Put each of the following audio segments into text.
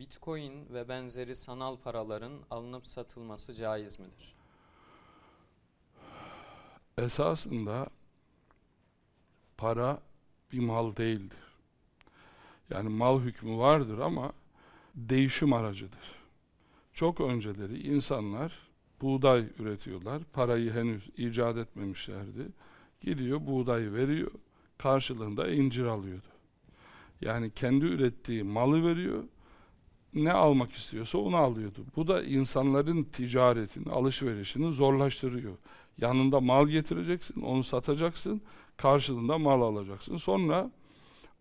Bitcoin ve benzeri sanal paraların alınıp satılması caiz midir? Esasında para bir mal değildir. Yani mal hükmü vardır ama değişim aracıdır. Çok önceleri insanlar buğday üretiyorlar. Parayı henüz icat etmemişlerdi. Gidiyor buğdayı veriyor. Karşılığında incir alıyordu. Yani kendi ürettiği malı veriyor. Ne almak istiyorsa onu alıyordu. Bu da insanların ticaretini, alışverişini zorlaştırıyor. Yanında mal getireceksin, onu satacaksın, karşılığında mal alacaksın. Sonra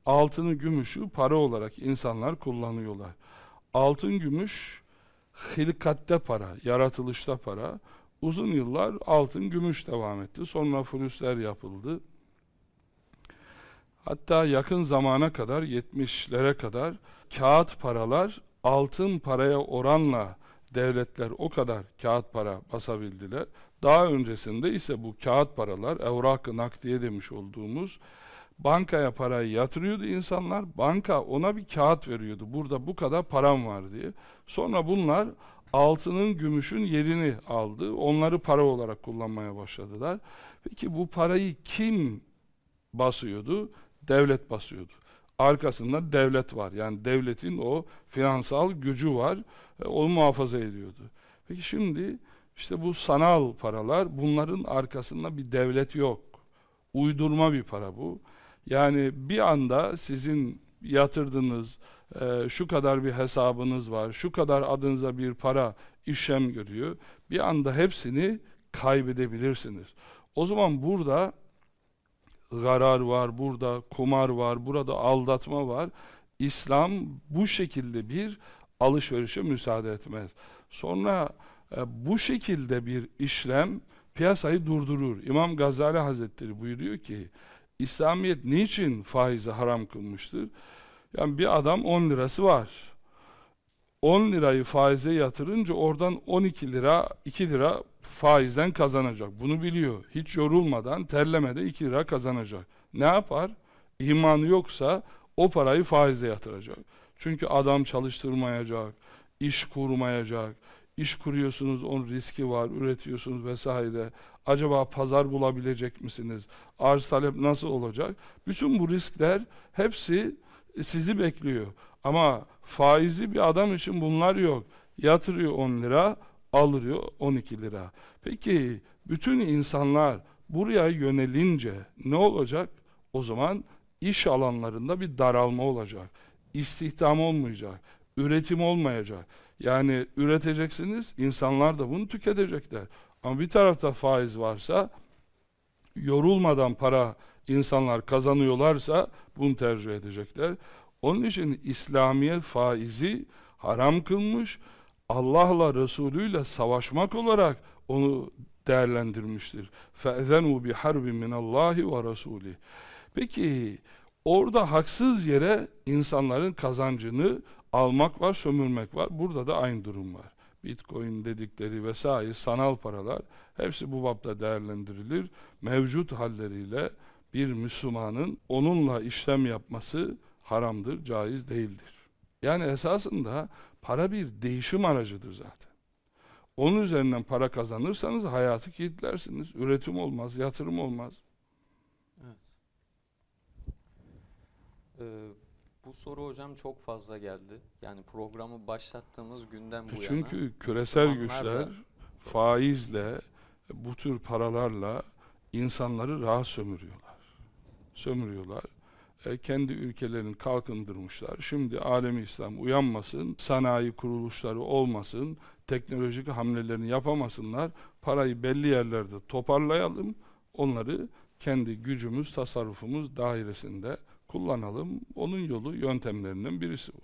altını, gümüşü para olarak insanlar kullanıyorlar. Altın, gümüş hilkatte para, yaratılışta para. Uzun yıllar altın, gümüş devam etti. Sonra flüsler yapıldı. Hatta yakın zamana kadar 70'lere kadar kağıt paralar altın paraya oranla devletler o kadar kağıt para basabildiler. Daha öncesinde ise bu kağıt paralar evrak-ı nakdiye demiş olduğumuz bankaya parayı yatırıyordu insanlar. Banka ona bir kağıt veriyordu. Burada bu kadar param var diye. Sonra bunlar altının, gümüşün yerini aldı. Onları para olarak kullanmaya başladılar. Peki bu parayı kim basıyordu? Devlet basıyordu. Arkasında devlet var. Yani devletin o finansal gücü var. E, onu muhafaza ediyordu. Peki şimdi işte bu sanal paralar bunların arkasında bir devlet yok. Uydurma bir para bu. Yani bir anda sizin yatırdığınız e, şu kadar bir hesabınız var, şu kadar adınıza bir para işlem görüyor. Bir anda hepsini kaybedebilirsiniz. O zaman burada garar var, burada kumar var, burada aldatma var. İslam bu şekilde bir alışverişe müsaade etmez. Sonra e, bu şekilde bir işlem piyasayı durdurur. İmam Gazali Hazretleri buyuruyor ki İslamiyet niçin faizi haram kılmıştır? Yani bir adam 10 lirası var. 10 lirayı faize yatırınca oradan 12 lira 2 lira faizden kazanacak. Bunu biliyor. Hiç yorulmadan terlemede 2 lira kazanacak. Ne yapar? İmanı yoksa o parayı faize yatıracak. Çünkü adam çalıştırmayacak, iş kurmayacak, iş kuruyorsunuz, onun riski var, üretiyorsunuz vesaire. Acaba pazar bulabilecek misiniz? Arz talep nasıl olacak? Bütün bu riskler hepsi sizi bekliyor. Ama faizi bir adam için bunlar yok. Yatırıyor 10 lira, alıyor 12 lira. Peki bütün insanlar buraya yönelince ne olacak? O zaman iş alanlarında bir daralma olacak. İstihdam olmayacak. Üretim olmayacak. Yani üreteceksiniz, insanlar da bunu tüketecekler. Ama bir tarafta faiz varsa, yorulmadan para insanlar kazanıyorlarsa bunu tercih edecekler. Onun için İslamiyet faizi haram kılmış, Allah'la Resulüyle savaşmak olarak onu değerlendirmiştir. فَاَذَنُوا بِحَرْبٍ مِنَ اللّٰهِ وَرَسُولِهِ Peki orada haksız yere insanların kazancını almak var, sömürmek var. Burada da aynı durum var. Bitcoin dedikleri vesaire sanal paralar hepsi bu bapta değerlendirilir. Mevcut halleriyle bir Müslümanın onunla işlem yapması haramdır, caiz değildir. Yani esasında para bir değişim aracıdır zaten. Onun üzerinden para kazanırsanız hayatı kilitlersiniz. Üretim olmaz, yatırım olmaz. Evet. Ee, bu soru hocam çok fazla geldi. Yani programı başlattığımız günden bu e Çünkü yana. küresel güçler faizle, bu tür paralarla insanları rahat sömürüyorlar. Sömürüyorlar. E, kendi ülkelerini kalkındırmışlar. Şimdi alemi İslam uyanmasın, sanayi kuruluşları olmasın, teknolojik hamlelerini yapamasınlar. Parayı belli yerlerde toparlayalım, onları kendi gücümüz, tasarrufumuz dairesinde kullanalım. Onun yolu, yöntemlerinden birisi bu.